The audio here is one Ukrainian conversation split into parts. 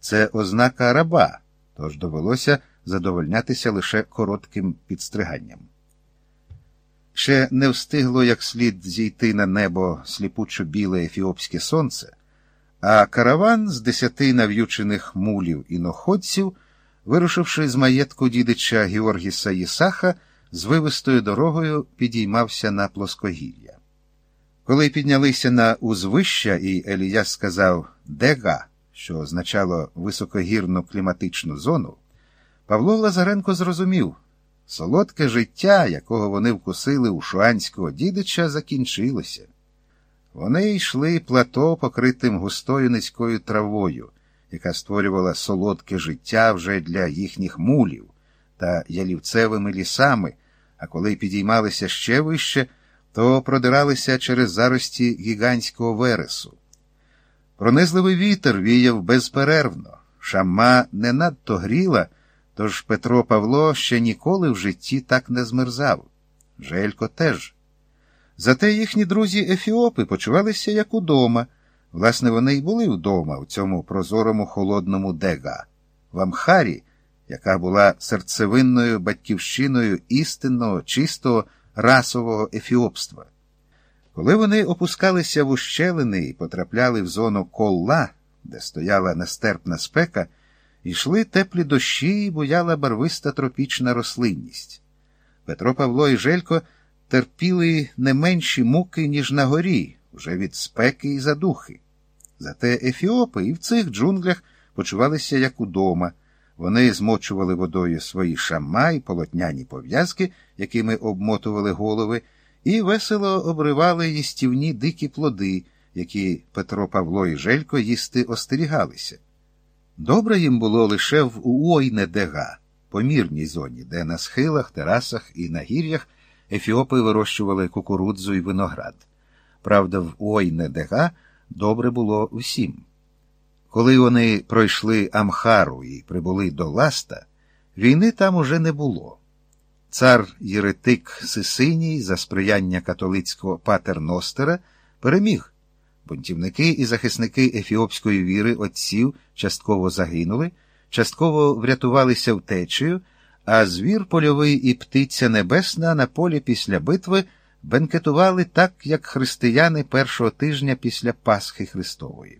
це ознака раба, тож довелося задовольнятися лише коротким підстриганням. Ще не встигло як слід зійти на небо сліпучо біле ефіопське сонце, а караван з десяти нав'ючених мулів і ноходців, вирушивши з маєтку дідича Георгіса Єсаха, з вивистою дорогою підіймався на плоскогір'я. Коли піднялися на узвища, і Еліяс сказав Дега, що означало високогірну кліматичну зону, Павло Лазаренко зрозумів солодке життя, якого вони вкусили у шуанського дідича, закінчилося. Вони йшли плато, покритим густою низькою травою, яка створювала солодке життя вже для їхніх мулів та ялівцевими лісами, а коли підіймалися ще вище, то продиралися через зарості гігантського вересу. Пронизливий вітер віяв безперервно, шама не надто гріла, тож Петро Павло ще ніколи в житті так не змерзав. Желько теж. Зате їхні друзі Ефіопи почувалися як удома. Власне, вони й були вдома у цьому прозорому холодному дега, в Амхарі, яка була серцевинною батьківщиною істинного, чистого расового ефіопства. Коли вони опускалися в ущелини і потрапляли в зону колла, де стояла нестерпна спека, йшли теплі дощі і буяла барвиста тропічна рослинність. Петро Павло і Желько терпіли не менші муки, ніж на горі, вже від спеки і задухи. Зате ефіопи і в цих джунглях почувалися як удома. Вони змочували водою свої шама і полотняні пов'язки, якими обмотували голови, і весело обривали їстівні дикі плоди, які Петро Павло і Желько їсти остерігалися. Добре їм було лише в Уойне-Дега, помірній зоні, де на схилах, терасах і на гір'ях ефіопи вирощували кукурудзу і виноград. Правда, в Уойне-Дега добре було всім. Коли вони пройшли Амхару і прибули до Ласта, війни там уже не було. Цар Єретик Сисиній за сприяння католицького патерностера переміг. Бунтівники і захисники ефіопської віри отців частково загинули, частково врятувалися втечею, а звір польовий і птиця небесна на полі після битви бенкетували так, як християни першого тижня після Пасхи Христової.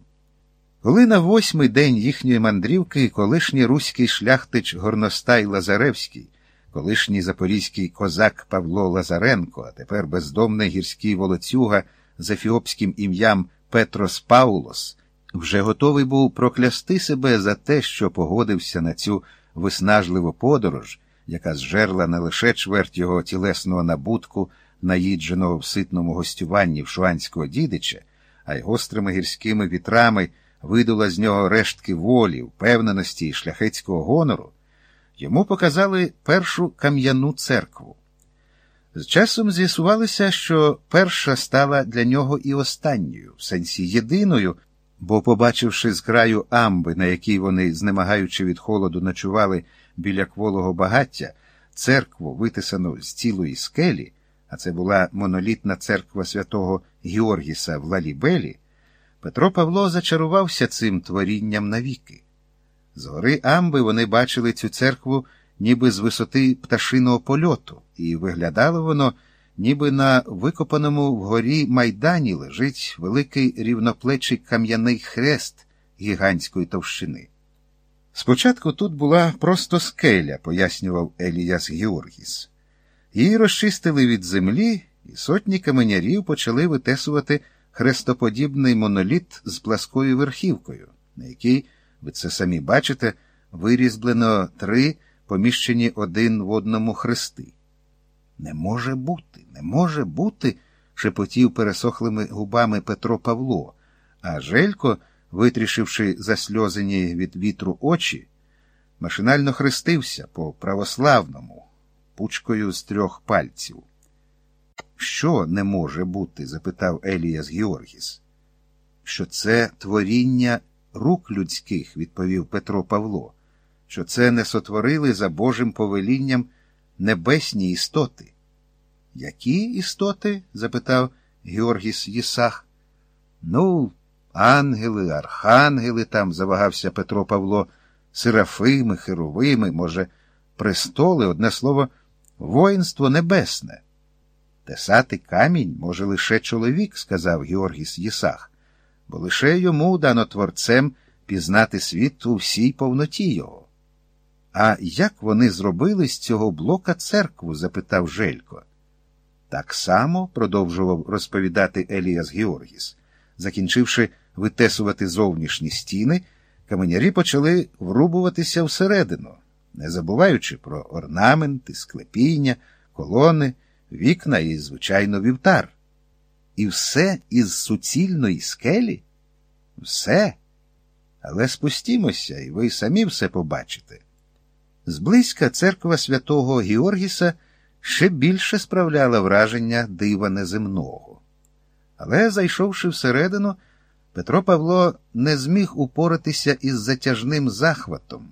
Коли на восьмий день їхньої мандрівки колишній руський шляхтич Горностай Лазаревський, колишній запорізький козак Павло Лазаренко, а тепер бездомний гірський волоцюга з ефіопським ім'ям Петрос Паулос, вже готовий був проклясти себе за те, що погодився на цю виснажливу подорож, яка зжерла не лише чверть його тілесного набутку, наїдженого в ситному гостюванні в шуанського дідича, а й гострими гірськими вітрами видула з нього рештки волі, впевненості і шляхетського гонору, йому показали першу кам'яну церкву. З часом з'ясувалося, що перша стала для нього і останньою, в сенсі єдиною, бо, побачивши з краю амби, на якій вони, знемагаючи від холоду, ночували біля кволого багаття, церкву, витисану з цілої скелі, а це була монолітна церква святого Георгіса в Лалібелі, Петро Павло зачарувався цим творінням навіки. З гори амби вони бачили цю церкву ніби з висоти пташиного польоту, і виглядало воно, ніби на викопаному вгорі майдані лежить великий рівноплечий кам'яний хрест гігантської товщини. Спочатку тут була просто скеля, пояснював Еліяс Георгіс. Її розчистили від землі, і сотні каменярів почали витесувати хрестоподібний моноліт з пласкою верхівкою, на якій, ви це самі бачите, вирізблено три поміщені один в одному хрести. Не може бути, не може бути, шепотів пересохлими губами Петро Павло, а Желько, витрішивши засльозені від вітру очі, машинально хрестився по православному, пучкою з трьох пальців. Що не може бути? запитав Еліяс Георгіс. Що це творіння рук людських, відповів Петро Павло що це не сотворили за Божим повелінням небесні істоти. Які істоти? запитав Георгіс Єсах. Ну, ангели, архангели там, завагався Петро Павло, серафими, херовими, може, престоли, одне слово, воїнство небесне. Тесати камінь може лише чоловік, сказав Георгіс Єсах, бо лише йому дано творцем пізнати світ у всій повноті його. А як вони зробили з цього блока церкву? запитав Желько. Так само продовжував розповідати Еліас Георгіс. Закінчивши витесувати зовнішні стіни, каменярі почали врубуватися всередину, не забуваючи про орнаменти, склепіння, колони, вікна і, звичайно, вівтар. І все із суцільної скелі? Все. Але спустімося, і ви самі все побачите. Зблизька церква святого Георгіса ще більше справляла враження дива неземного. Але, зайшовши всередину, Петро Павло не зміг упоратися із затяжним захватом.